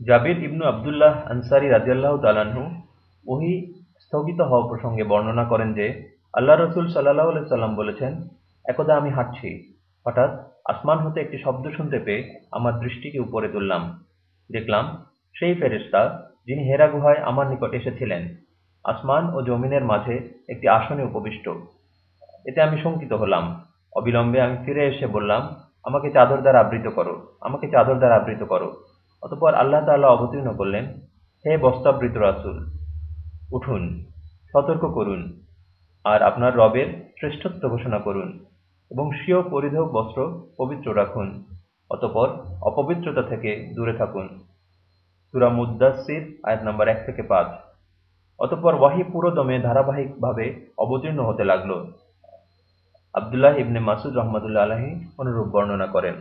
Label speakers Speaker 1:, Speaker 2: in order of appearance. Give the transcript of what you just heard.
Speaker 1: জাবির ইবনু আবদুল্লাহ আনসারি রাজিয়াল্লাহ তালাহু ওহি স্থগিত হওয়া প্রসঙ্গে বর্ণনা করেন যে, আল্লাহ রসুল সাল্লাহ সাল্লাম বলেছেন, একদা আমি হাঁটছি। হঠাৎ আসমান হতে একটি শব্দ শুনতে পেয়ে আমার দৃষ্টিকে উপরে তুললাম। দেখলাম সেই ফেরেস্তা যিনি হেরা গুহায় আমার নিকট এসেছিলেন। আসমান ও জমিনের মাঝে একটি আসনে উপবিষ্ট। এতে আমি শঙ্কিত হলাম। অবিলম্বে আমি ফিরে এসে বললাম, আমাকে চাদর দ্বারা আবৃত করো। আমাকে চাদর দ্বারা আবৃত করো। অতপর আল্লাহ তাআলা অবতীর্ণ করলেন, হে বস্তাবৃত রাসুল, উঠুন, সতর্ক করুন, আর আপনার রবের শ্রেষ্ঠত্ব ঘোষণা করুন এবং স্বীয় পরিধেয় বস্ত্র পবিত্র রাখুন, অতপর অপবিত্রতা থেকে দূরে থাকুন। সুরা মুদাসির আয়াত নম্বর এক থেকে পাঁচ। অতপর ওয়াহি পুরো দমে ধারাবাহিকভাবে অবতীর্ণ হতে লাগল। আবদুল্লাহ ইবনে মাসুদ রহমতুল্লাহ আলহী অনুরূপ বর্ণনা করেন।